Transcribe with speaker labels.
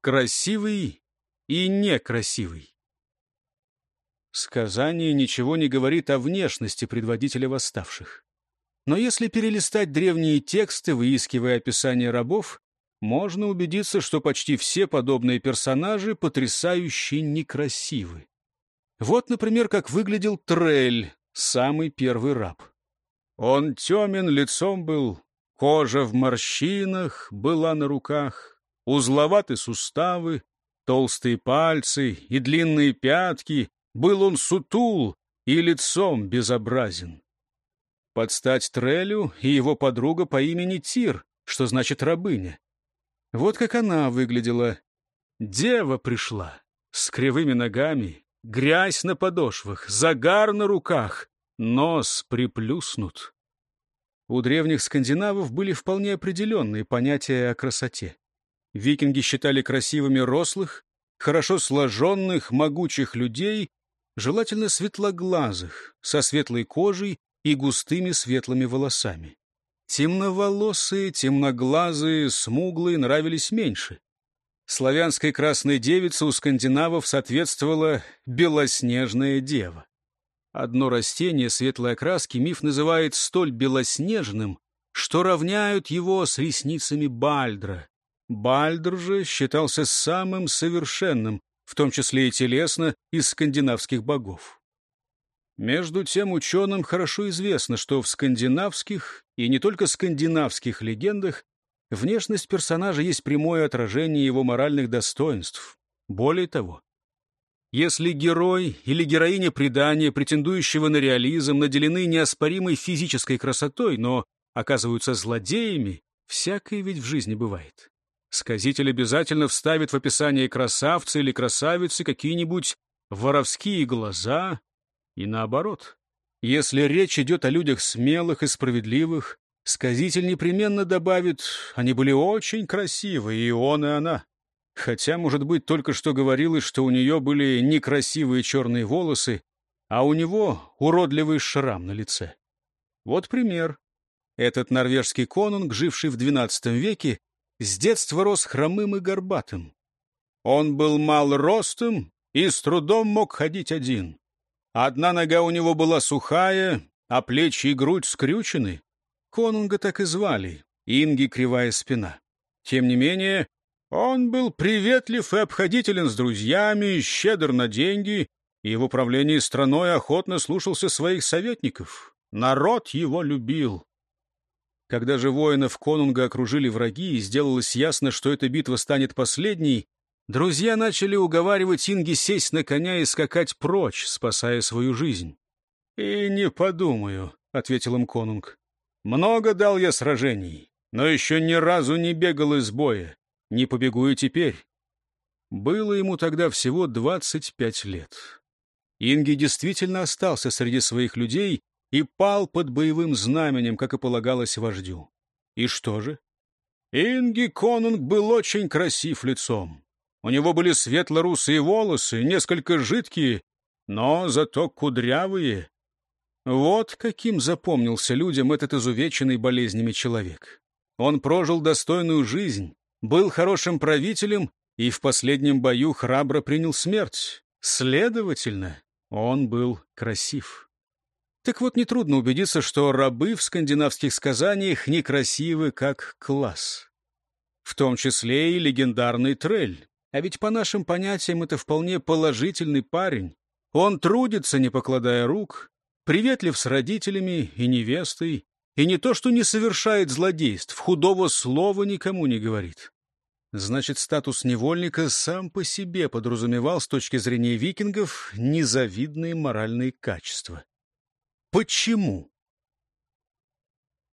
Speaker 1: красивый и некрасивый. Сказание ничего не говорит о внешности предводителя восставших. Но если перелистать древние тексты, выискивая описание рабов, можно убедиться, что почти все подобные персонажи потрясающе некрасивы. Вот, например, как выглядел Трель, самый первый раб. Он темен лицом был, кожа в морщинах была на руках, узловаты суставы, толстые пальцы и длинные пятки, был он сутул и лицом безобразен. Под стать Трелю и его подруга по имени Тир, что значит рабыня. Вот как она выглядела. Дева пришла с кривыми ногами, грязь на подошвах, загар на руках, нос приплюснут. У древних скандинавов были вполне определенные понятия о красоте. Викинги считали красивыми рослых, хорошо сложенных, могучих людей, желательно светлоглазых, со светлой кожей и густыми светлыми волосами. Темноволосые, темноглазые, смуглые нравились меньше. Славянской красной девице у скандинавов соответствовала белоснежная дева. Одно растение светлой окраски миф называет столь белоснежным, что равняют его с ресницами Бальдра. Бальдр же считался самым совершенным, в том числе и телесно, из скандинавских богов. Между тем ученым хорошо известно, что в скандинавских и не только скандинавских легендах внешность персонажа есть прямое отражение его моральных достоинств. Более того, если герой или героиня предания, претендующего на реализм, наделены неоспоримой физической красотой, но оказываются злодеями, всякое ведь в жизни бывает. Сказитель обязательно вставит в описание красавца или красавицы какие-нибудь воровские глаза, и наоборот, если речь идет о людях смелых и справедливых, сказитель непременно добавит, они были очень красивы, и он, и она. Хотя, может быть, только что говорилось, что у нее были некрасивые черные волосы, а у него уродливый шрам на лице. Вот пример. Этот норвежский конунг, живший в XII веке, с детства рос хромым и горбатым. Он был мал ростом и с трудом мог ходить один. Одна нога у него была сухая, а плечи и грудь скрючены. Конунга так и звали, Инги Кривая Спина. Тем не менее, он был приветлив и обходителен с друзьями, щедр на деньги, и в управлении страной охотно слушался своих советников. Народ его любил. Когда же воинов Конунга окружили враги, и сделалось ясно, что эта битва станет последней, Друзья начали уговаривать Инги сесть на коня и скакать прочь, спасая свою жизнь. «И не подумаю», — ответил им конунг. «Много дал я сражений, но еще ни разу не бегал из боя. Не побегу и теперь». Было ему тогда всего двадцать пять лет. Инги действительно остался среди своих людей и пал под боевым знаменем, как и полагалось вождю. И что же? Инги Конунг был очень красив лицом. У него были светло-русые волосы, несколько жидкие, но зато кудрявые. Вот каким запомнился людям этот изувеченный болезнями человек. Он прожил достойную жизнь, был хорошим правителем и в последнем бою храбро принял смерть. Следовательно, он был красив. Так вот, нетрудно убедиться, что рабы в скандинавских сказаниях некрасивы как класс. В том числе и легендарный Трель. А ведь по нашим понятиям это вполне положительный парень. Он трудится, не покладая рук, приветлив с родителями и невестой, и не то что не совершает злодейств, худого слова никому не говорит. Значит, статус невольника сам по себе подразумевал с точки зрения викингов незавидные моральные качества. Почему?